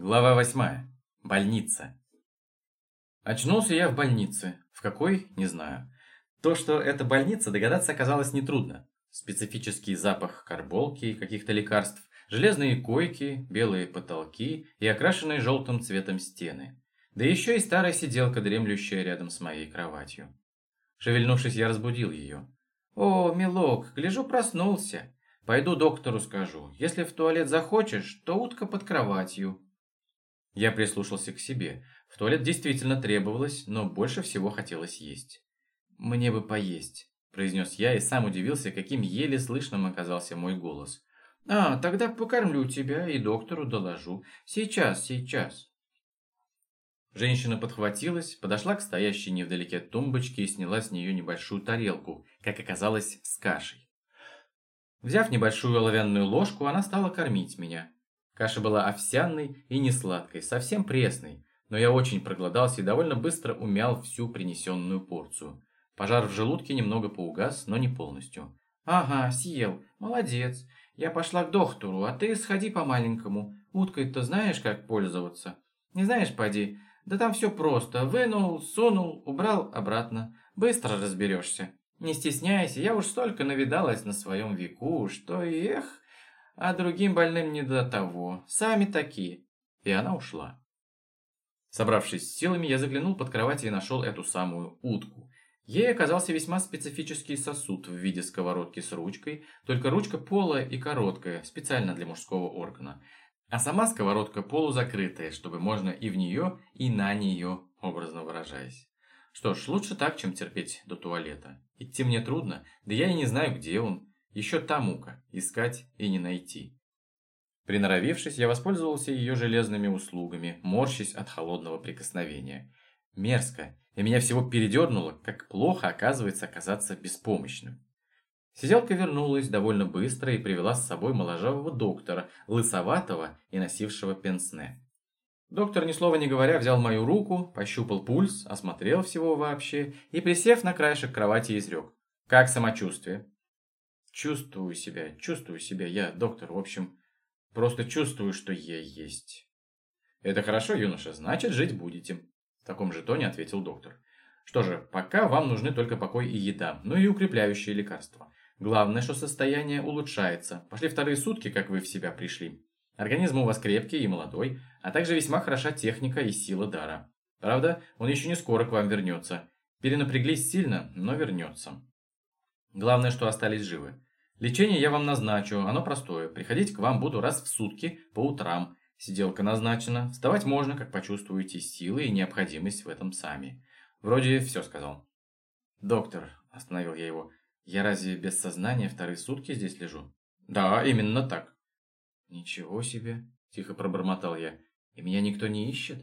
Глава восьмая. Больница. Очнулся я в больнице. В какой? Не знаю. То, что это больница, догадаться оказалось нетрудно. Специфический запах карболки и каких-то лекарств, железные койки, белые потолки и окрашенные желтым цветом стены. Да еще и старая сиделка, дремлющая рядом с моей кроватью. Шевельнувшись, я разбудил ее. «О, милок, гляжу, проснулся. Пойду доктору скажу. Если в туалет захочешь, то утка под кроватью». Я прислушался к себе. В туалет действительно требовалось, но больше всего хотелось есть. «Мне бы поесть», – произнес я и сам удивился, каким еле слышным оказался мой голос. «А, тогда покормлю тебя и доктору доложу. Сейчас, сейчас». Женщина подхватилась, подошла к стоящей невдалеке тумбочке и сняла с нее небольшую тарелку, как оказалось, с кашей. Взяв небольшую оловянную ложку, она стала кормить меня. Каша была овсяной и не сладкой, совсем пресной, но я очень проголодался и довольно быстро умял всю принесенную порцию. Пожар в желудке немного поугас, но не полностью. «Ага, съел. Молодец. Я пошла к доктору, а ты сходи по-маленькому. Уткой-то знаешь, как пользоваться? Не знаешь, поди? Да там все просто. Вынул, сунул, убрал обратно. Быстро разберешься. Не стесняйся, я уж столько навидалась на своем веку, что эх, а другим больным не до того. Сами такие. И она ушла. Собравшись с силами, я заглянул под кровать и нашел эту самую утку. Ей оказался весьма специфический сосуд в виде сковородки с ручкой, только ручка полая и короткая, специально для мужского органа. А сама сковородка полузакрытая, чтобы можно и в нее, и на нее, образно выражаясь. Что ж, лучше так, чем терпеть до туалета. Идти мне трудно, да я и не знаю, где он. Еще та мука – искать и не найти. Приноровившись, я воспользовался ее железными услугами, морщась от холодного прикосновения. Мерзко, и меня всего передернуло, как плохо оказывается оказаться беспомощным. Сиделка вернулась довольно быстро и привела с собой моложавого доктора, лысоватого и носившего пенсне. Доктор, ни слова не говоря, взял мою руку, пощупал пульс, осмотрел всего вообще и, присев на краешек кровати, изрек. «Как самочувствие?» Чувствую себя, чувствую себя. Я доктор, в общем, просто чувствую, что я есть. Это хорошо, юноша, значит, жить будете. В таком же тоне ответил доктор. Что же, пока вам нужны только покой и еда, ну и укрепляющие лекарства. Главное, что состояние улучшается. Пошли вторые сутки, как вы в себя пришли. Организм у вас крепкий и молодой, а также весьма хороша техника и сила дара. Правда, он еще не скоро к вам вернется. Перенапряглись сильно, но вернется. Главное, что остались живы. Лечение я вам назначу, оно простое. Приходить к вам буду раз в сутки по утрам. Сиделка назначена. Вставать можно, как почувствуете силы и необходимость в этом сами. Вроде все сказал. Доктор, остановил я его, я разве без сознания вторые сутки здесь лежу? Да, именно так. Ничего себе, тихо пробормотал я. И меня никто не ищет?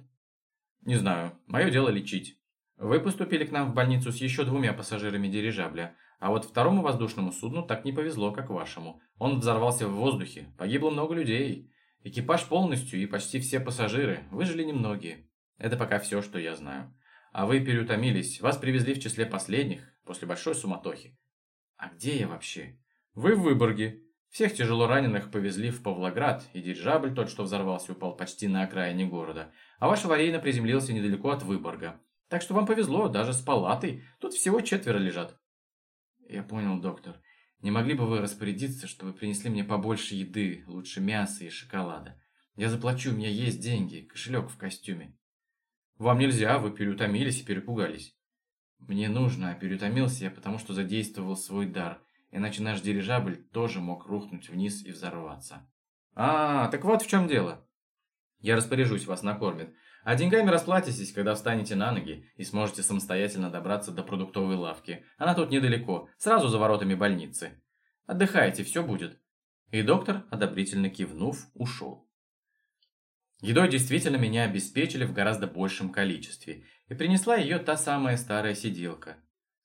Не знаю, мое дело лечить. Вы поступили к нам в больницу с еще двумя пассажирами дирижабля. А вот второму воздушному судну так не повезло, как вашему. Он взорвался в воздухе, погибло много людей. Экипаж полностью и почти все пассажиры, выжили немногие. Это пока все, что я знаю. А вы переутомились, вас привезли в числе последних, после большой суматохи. А где я вообще? Вы в Выборге. Всех тяжело раненых повезли в Павлоград, и дирижабль, тот, что взорвался, упал почти на окраине города. А ваш аварийно приземлился недалеко от Выборга. Так что вам повезло, даже с палатой. Тут всего четверо лежат. «Я понял, доктор. Не могли бы вы распорядиться, чтобы принесли мне побольше еды, лучше мяса и шоколада? Я заплачу, у меня есть деньги, кошелек в костюме». «Вам нельзя, вы переутомились и перепугались». «Мне нужно, а переутомился я, потому что задействовал свой дар, иначе наш дирижабль тоже мог рухнуть вниз и взорваться». «А, так вот в чем дело. Я распоряжусь, вас накормят. А деньгами расплатитесь, когда встанете на ноги и сможете самостоятельно добраться до продуктовой лавки. Она тут недалеко, сразу за воротами больницы. Отдыхайте, все будет. И доктор, одобрительно кивнув, ушел. Едой действительно меня обеспечили в гораздо большем количестве, и принесла ее та самая старая сиделка.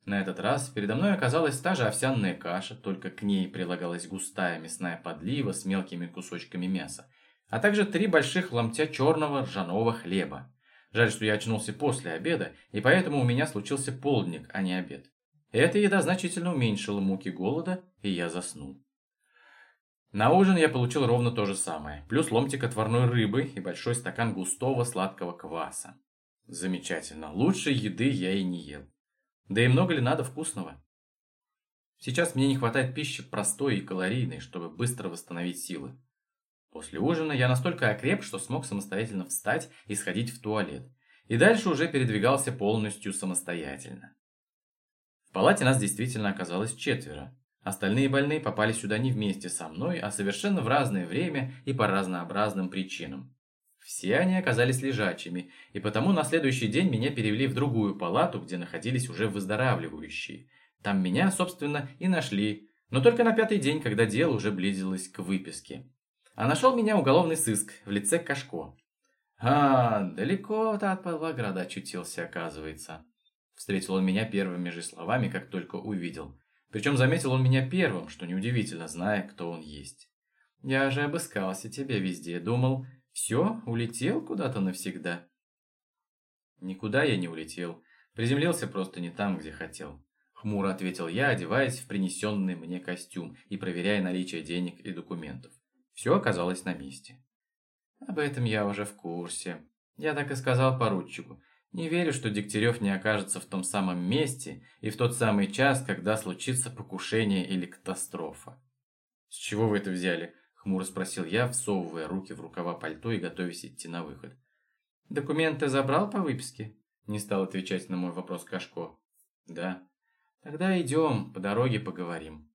На этот раз передо мной оказалась та же овсяная каша, только к ней прилагалась густая мясная подлива с мелкими кусочками мяса, а также три больших ломтя черного ржаного хлеба. Жаль, что я очнулся после обеда, и поэтому у меня случился полдник, а не обед. Эта еда значительно уменьшила муки голода, и я заснул. На ужин я получил ровно то же самое, плюс ломтик отварной рыбы и большой стакан густого сладкого кваса. Замечательно, лучшей еды я и не ел. Да и много ли надо вкусного? Сейчас мне не хватает пищи простой и калорийной, чтобы быстро восстановить силы. После ужина я настолько окреп, что смог самостоятельно встать и сходить в туалет. И дальше уже передвигался полностью самостоятельно. В палате нас действительно оказалось четверо. Остальные больные попали сюда не вместе со мной, а совершенно в разное время и по разнообразным причинам. Все они оказались лежачими, и потому на следующий день меня перевели в другую палату, где находились уже выздоравливающие. Там меня, собственно, и нашли, но только на пятый день, когда дело уже близилось к выписке. А нашел меня уголовный сыск в лице Кашко. А, далеко-то от Павлограда очутился, оказывается. Встретил он меня первыми же словами, как только увидел. Причем заметил он меня первым, что неудивительно, зная, кто он есть. Я же обыскался тебя везде, думал, все, улетел куда-то навсегда. Никуда я не улетел, приземлился просто не там, где хотел. Хмуро ответил я, одеваясь в принесенный мне костюм и проверяя наличие денег и документов. Все оказалось на месте. Об этом я уже в курсе. Я так и сказал поручику. Не верю, что Дегтярев не окажется в том самом месте и в тот самый час, когда случится покушение или катастрофа. «С чего вы это взяли?» – хмуро спросил я, всовывая руки в рукава пальто и готовясь идти на выход. «Документы забрал по выписке?» – не стал отвечать на мой вопрос Кашко. «Да». «Тогда идем, по дороге поговорим».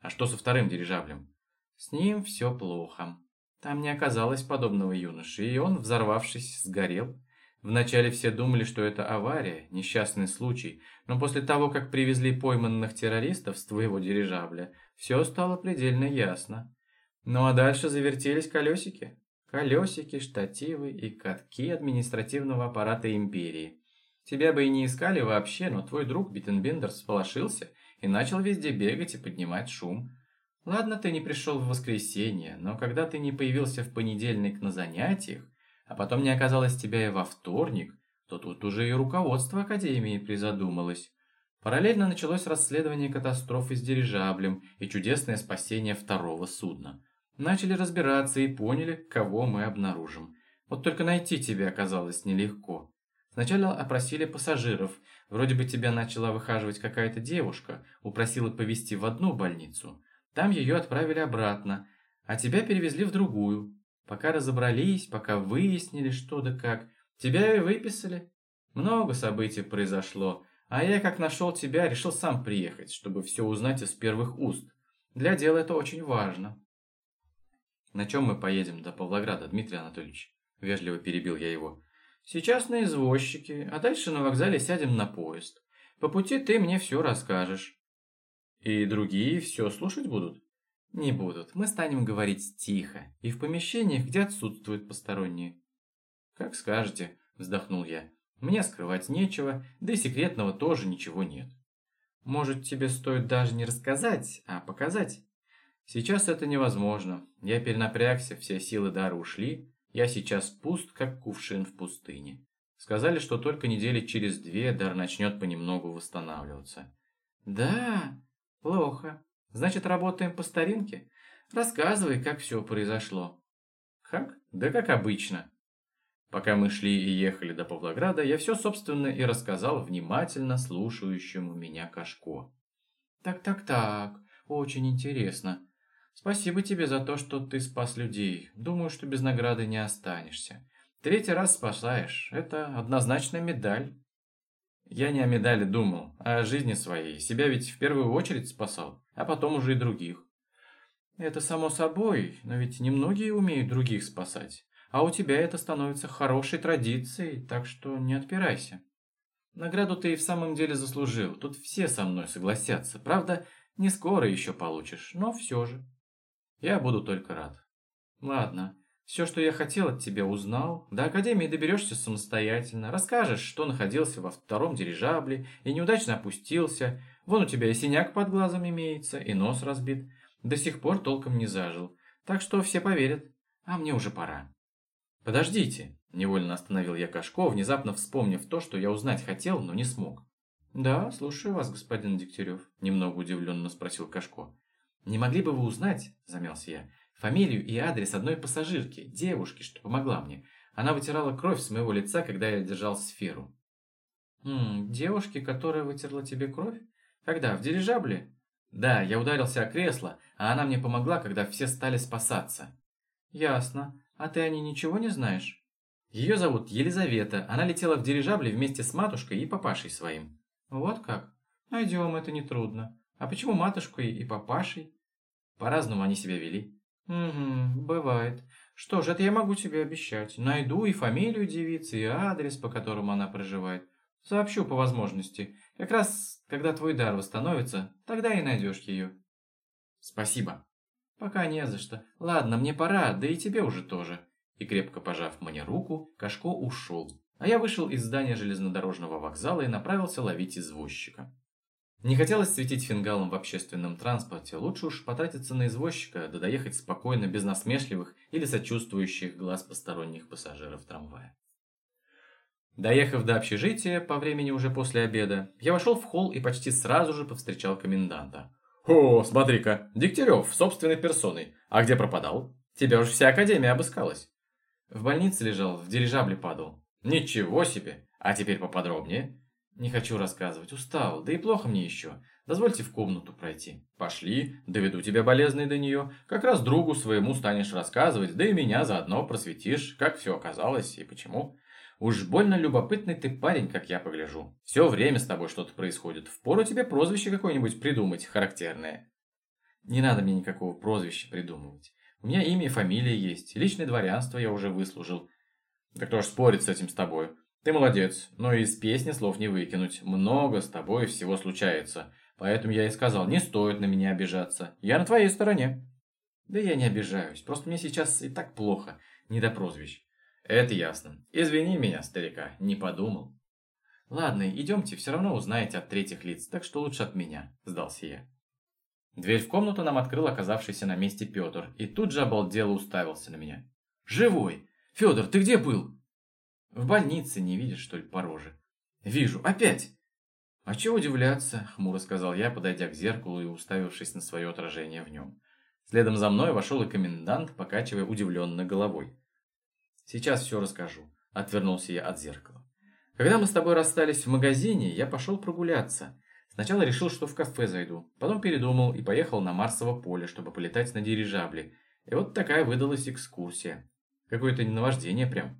«А что со вторым дирижаблем?» «С ним все плохо. Там не оказалось подобного юноши, и он, взорвавшись, сгорел». Вначале все думали, что это авария, несчастный случай, но после того, как привезли пойманных террористов с твоего дирижабля, все стало предельно ясно. Ну а дальше завертелись колесики. Колесики, штативы и катки административного аппарата империи. Тебя бы и не искали вообще, но твой друг Биттенбендер всполошился и начал везде бегать и поднимать шум. Ладно, ты не пришел в воскресенье, но когда ты не появился в понедельник на занятиях, а потом не оказалось тебя и во вторник, то тут уже и руководство Академии призадумалось. Параллельно началось расследование катастрофы с дирижаблем и чудесное спасение второго судна. Начали разбираться и поняли, кого мы обнаружим. Вот только найти тебя оказалось нелегко. Сначала опросили пассажиров. Вроде бы тебя начала выхаживать какая-то девушка, упросила повезти в одну больницу. Там ее отправили обратно, а тебя перевезли в другую. Пока разобрались, пока выяснили что да как, тебя и выписали. Много событий произошло, а я, как нашел тебя, решил сам приехать, чтобы все узнать из первых уст. Для дела это очень важно. На чем мы поедем до Павлограда, Дмитрий Анатольевич? Вежливо перебил я его. Сейчас на извозчике, а дальше на вокзале сядем на поезд. По пути ты мне все расскажешь. И другие все слушать будут? Не будут. Мы станем говорить тихо и в помещениях, где отсутствуют посторонние. Как скажете, вздохнул я. Мне скрывать нечего, да и секретного тоже ничего нет. Может, тебе стоит даже не рассказать, а показать? Сейчас это невозможно. Я перенапрягся, все силы дара ушли. Я сейчас пуст, как кувшин в пустыне. Сказали, что только недели через две дар начнет понемногу восстанавливаться. Да, плохо. Значит, работаем по старинке? Рассказывай, как все произошло. Как? Да как обычно. Пока мы шли и ехали до Павлограда, я все, собственно, и рассказал внимательно слушающему меня Кашко. Так-так-так, очень интересно. Спасибо тебе за то, что ты спас людей. Думаю, что без награды не останешься. Третий раз спасаешь. Это однозначная медаль. Я не о медали думал, а о жизни своей. Себя ведь в первую очередь спасал, а потом уже и других. Это само собой, но ведь немногие умеют других спасать. А у тебя это становится хорошей традицией, так что не отпирайся. Награду ты и в самом деле заслужил. Тут все со мной согласятся. Правда, не скоро еще получишь, но все же. Я буду только рад. Ладно, все, что я хотел от тебя, узнал. До Академии доберешься самостоятельно. Расскажешь, что находился во втором дирижабле и неудачно опустился. Вон у тебя и синяк под глазом имеется, и нос разбит. До сих пор толком не зажил. Так что все поверят. А мне уже пора. Подождите, невольно остановил я Кашко, внезапно вспомнив то, что я узнать хотел, но не смог. Да, слушаю вас, господин Дегтярев, немного удивленно спросил Кашко. Не могли бы вы узнать, замялся я, Фамилию и адрес одной пассажирки, девушки, что помогла мне. Она вытирала кровь с моего лица, когда я держал сферу. «М девушки, которая вытерла тебе кровь? Когда, в дирижабле?» «Да, я ударился о кресло, а она мне помогла, когда все стали спасаться». «Ясно. А ты о ней ничего не знаешь?» «Ее зовут Елизавета. Она летела в дирижабле вместе с матушкой и папашей своим». «Вот как? Найдем, это нетрудно. А почему матушкой и папашей?» По-разному они себя вели. «Угу, бывает. Что ж, это я могу тебе обещать. Найду и фамилию девицы, и адрес, по которому она проживает. Сообщу по возможности. Как раз, когда твой дар восстановится, тогда и найдешь ее». «Спасибо». «Пока не за что. Ладно, мне пора, да и тебе уже тоже». И крепко пожав мне руку, Кашко ушел. А я вышел из здания железнодорожного вокзала и направился ловить извозчика. Не хотелось светить фингалом в общественном транспорте, лучше уж потратиться на извозчика, да доехать спокойно, без насмешливых или сочувствующих глаз посторонних пассажиров трамвая. Доехав до общежития, по времени уже после обеда, я вошел в холл и почти сразу же повстречал коменданта. «О, смотри-ка, Дегтярев, собственной персоной. А где пропадал? Тебя уж вся академия обыскалась». В больнице лежал, в дирижабле падал. «Ничего себе! А теперь поподробнее». Не хочу рассказывать, устал, да и плохо мне еще. Дозвольте в комнату пройти. Пошли, доведу тебя болезный до нее. Как раз другу своему станешь рассказывать, да и меня заодно просветишь, как все оказалось и почему. Уж больно любопытный ты парень, как я погляжу. Все время с тобой что-то происходит. Впору тебе прозвище какое-нибудь придумать, характерное. Не надо мне никакого прозвища придумывать. У меня имя и фамилия есть, личное дворянство я уже выслужил. Да кто ж спорит с этим с тобой? Ты молодец, но из песни слов не выкинуть. Много с тобой всего случается. Поэтому я и сказал, не стоит на меня обижаться. Я на твоей стороне. Да я не обижаюсь, просто мне сейчас и так плохо, не до прозвищ. Это ясно. Извини меня, старика, не подумал. Ладно, идемте, все равно узнаете от третьих лиц, так что лучше от меня, сдался я. Дверь в комнату нам открыл оказавшийся на месте Петр, и тут же обалдело уставился на меня. «Живой! Федор, ты где был?» В больнице не видишь, что ли, по роже? Вижу. Опять! А чего удивляться, хмуро сказал я, подойдя к зеркалу и уставившись на свое отражение в нем. Следом за мной вошел и комендант, покачивая удивленно головой. Сейчас все расскажу. Отвернулся я от зеркала. Когда мы с тобой расстались в магазине, я пошел прогуляться. Сначала решил, что в кафе зайду. Потом передумал и поехал на Марсово поле, чтобы полетать на дирижабле. И вот такая выдалась экскурсия. Какое-то наваждение прям.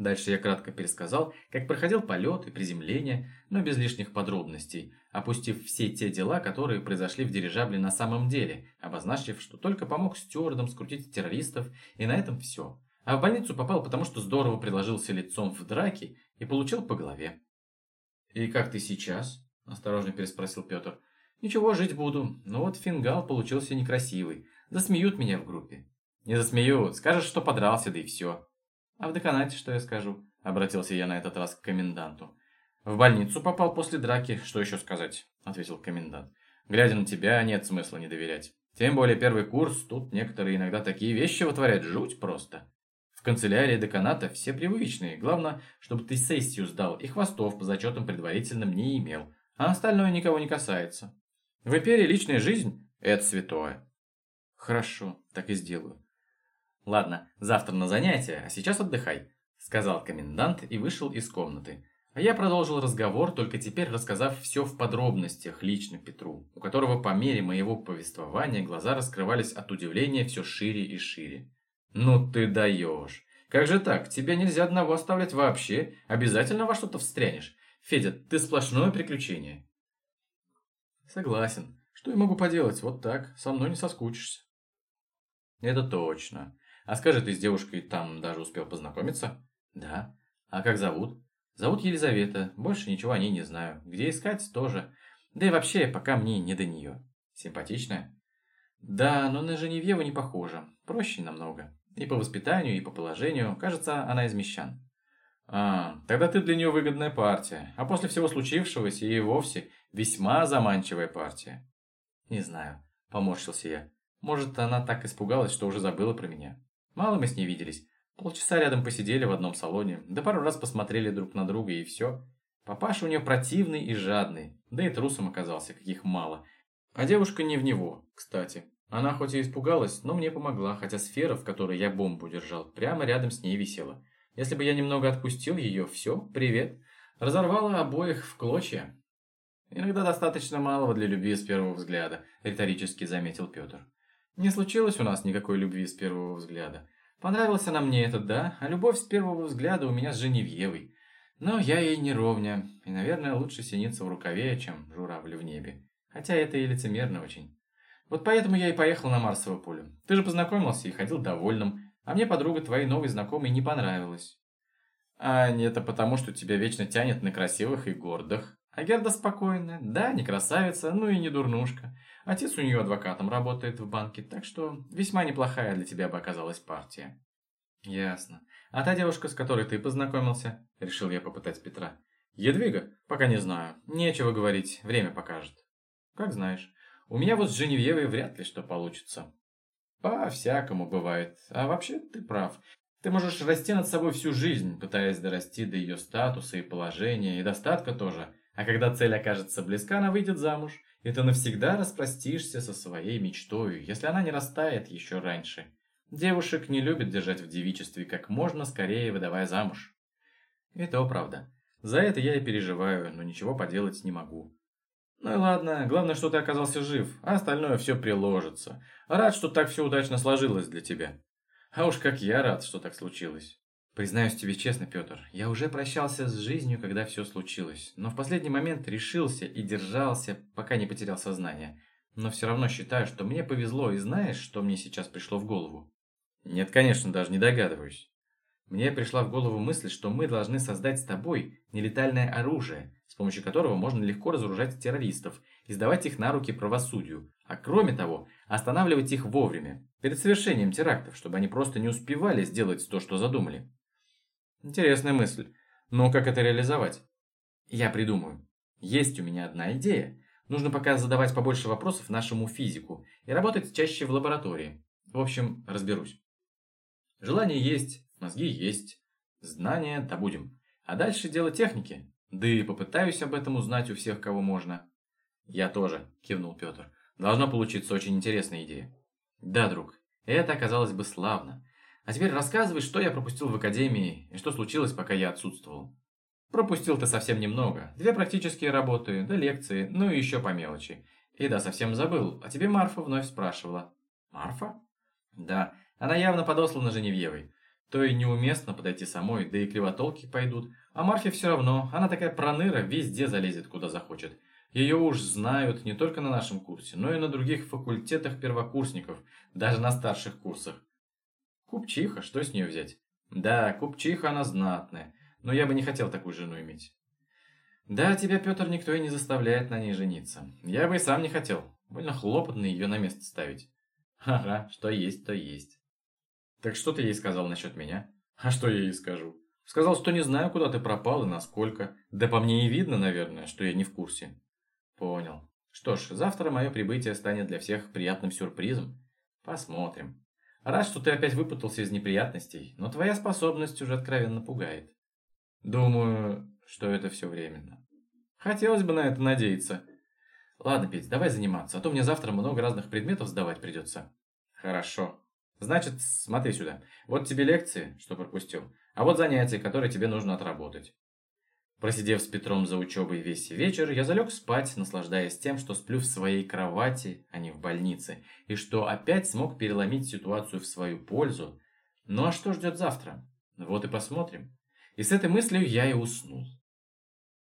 Дальше я кратко пересказал, как проходил полет и приземление, но без лишних подробностей, опустив все те дела, которые произошли в дирижабле на самом деле, обозначив, что только помог стюардам скрутить террористов, и на этом все. А в больницу попал, потому что здорово приложился лицом в драке и получил по голове. «И как ты сейчас?» – осторожно переспросил Петр. «Ничего, жить буду, но вот фингал получился некрасивый. Засмеют меня в группе». «Не засмеют, скажешь, что подрался, да и все». «А в деканате что я скажу?» – обратился я на этот раз к коменданту. «В больницу попал после драки, что еще сказать?» – ответил комендант. «Глядя на тебя, нет смысла не доверять. Тем более первый курс, тут некоторые иногда такие вещи вытворяют, жуть просто. В канцелярии деканата все привычные, главное, чтобы ты сессию сдал и хвостов по зачетам предварительным не имел, а остальное никого не касается. В империи личная жизнь – это святое». «Хорошо, так и сделаю. «Ладно, завтра на занятия, а сейчас отдыхай», – сказал комендант и вышел из комнаты. А я продолжил разговор, только теперь рассказав все в подробностях лично Петру, у которого по мере моего повествования глаза раскрывались от удивления все шире и шире. «Ну ты даешь! Как же так? Тебя нельзя одного оставлять вообще. Обязательно во что-то встрянешь. Федя, ты сплошное приключение». «Согласен. Что я могу поделать? Вот так. Со мной не соскучишься». «Это точно. А скажи, ты с девушкой там даже успел познакомиться? Да. А как зовут? Зовут Елизавета. Больше ничего о ней не знаю. Где искать тоже. Да и вообще, пока мне не до нее. Симпатичная? Да, но на Женевьеву не похожа. Проще намного. И по воспитанию, и по положению. Кажется, она из мещан. А, тогда ты для нее выгодная партия. А после всего случившегося и вовсе весьма заманчивая партия. Не знаю, поморщился я. Может, она так испугалась, что уже забыла про меня. Мало мы с ней виделись. Полчаса рядом посидели в одном салоне, да пару раз посмотрели друг на друга и все. Папаша у нее противный и жадный, да и трусом оказался, каких мало. А девушка не в него, кстати. Она хоть и испугалась, но мне помогла, хотя сфера, в которой я бомбу держал, прямо рядом с ней висела. Если бы я немного отпустил ее, все, привет. Разорвала обоих в клочья. Иногда достаточно малого для любви с первого взгляда, риторически заметил Петр. Не случилось у нас никакой любви с первого взгляда. Понравился нам мне этот, да, а любовь с первого взгляда у меня с Женевьевой. Но я ей не ровня, и, наверное, лучше синица в рукаве, чем журавль в небе. Хотя это и лицемерно очень. Вот поэтому я и поехал на Марсово поле. Ты же познакомился и ходил довольным, а мне подруга твоей новой знакомой не понравилась. А не это потому, что тебя вечно тянет на красивых и гордых. А Герда спокойная, да, не красавица, ну и не дурнушка. Отец у нее адвокатом работает в банке, так что весьма неплохая для тебя бы оказалась партия. Ясно. А та девушка, с которой ты познакомился? Решил я попытать Петра. Едвига? Пока не знаю. Нечего говорить, время покажет. Как знаешь. У меня вот с Женевьевой вряд ли что получится. По-всякому бывает. А вообще ты прав. Ты можешь расти над собой всю жизнь, пытаясь дорасти до ее статуса и положения, и достатка тоже. А когда цель окажется близка, она выйдет замуж, и ты навсегда распростишься со своей мечтой, если она не растает еще раньше. Девушек не любят держать в девичестве как можно скорее выдавая замуж. И то правда. За это я и переживаю, но ничего поделать не могу. Ну и ладно, главное, что ты оказался жив, а остальное все приложится. Рад, что так все удачно сложилось для тебя. А уж как я рад, что так случилось. Признаюсь тебе честно, Петр, я уже прощался с жизнью, когда все случилось, но в последний момент решился и держался, пока не потерял сознание. Но все равно считаю, что мне повезло, и знаешь, что мне сейчас пришло в голову? Нет, конечно, даже не догадываюсь. Мне пришла в голову мысль, что мы должны создать с тобой нелетальное оружие, с помощью которого можно легко разоружать террористов и сдавать их на руки правосудию, а кроме того, останавливать их вовремя, перед совершением терактов, чтобы они просто не успевали сделать то, что задумали. Интересная мысль. Но как это реализовать? Я придумаю. Есть у меня одна идея. Нужно пока задавать побольше вопросов нашему физику и работать чаще в лаборатории. В общем, разберусь. Желание есть, Мозги есть, знания добудем. А дальше дело техники. Да и попытаюсь об этом узнать у всех, кого можно. Я тоже, кивнул Петр. Должно получиться очень интересная идея. Да, друг, это оказалось бы славно. А теперь рассказывай, что я пропустил в академии и что случилось, пока я отсутствовал. Пропустил ты совсем немного. Две практические работы, да лекции, ну и еще по мелочи. И да, совсем забыл. А тебе Марфа вновь спрашивала. Марфа? Да, она явно подослана Женевьевой то и неуместно подойти самой, да и кривотолки пойдут. А Марфе все равно, она такая проныра, везде залезет, куда захочет. Ее уж знают не только на нашем курсе, но и на других факультетах первокурсников, даже на старших курсах. Купчиха, что с нее взять? Да, купчиха она знатная, но я бы не хотел такую жену иметь. Да, тебя, Петр, никто и не заставляет на ней жениться. Я бы и сам не хотел. Больно хлопотно ее на место ставить. Ага, что есть, то есть. Так что ты ей сказал насчет меня? А что я ей скажу? Сказал, что не знаю, куда ты пропал и насколько. Да по мне и видно, наверное, что я не в курсе. Понял. Что ж, завтра мое прибытие станет для всех приятным сюрпризом. Посмотрим. Рад, что ты опять выпутался из неприятностей, но твоя способность уже откровенно пугает. Думаю, что это все временно. Хотелось бы на это надеяться. Ладно, Петь, давай заниматься, а то мне завтра много разных предметов сдавать придется. Хорошо. Значит, смотри сюда. Вот тебе лекции, что пропустил, а вот занятия, которые тебе нужно отработать. Просидев с Петром за учебой весь вечер, я залег спать, наслаждаясь тем, что сплю в своей кровати, а не в больнице, и что опять смог переломить ситуацию в свою пользу. Ну а что ждет завтра? Вот и посмотрим. И с этой мыслью я и уснул.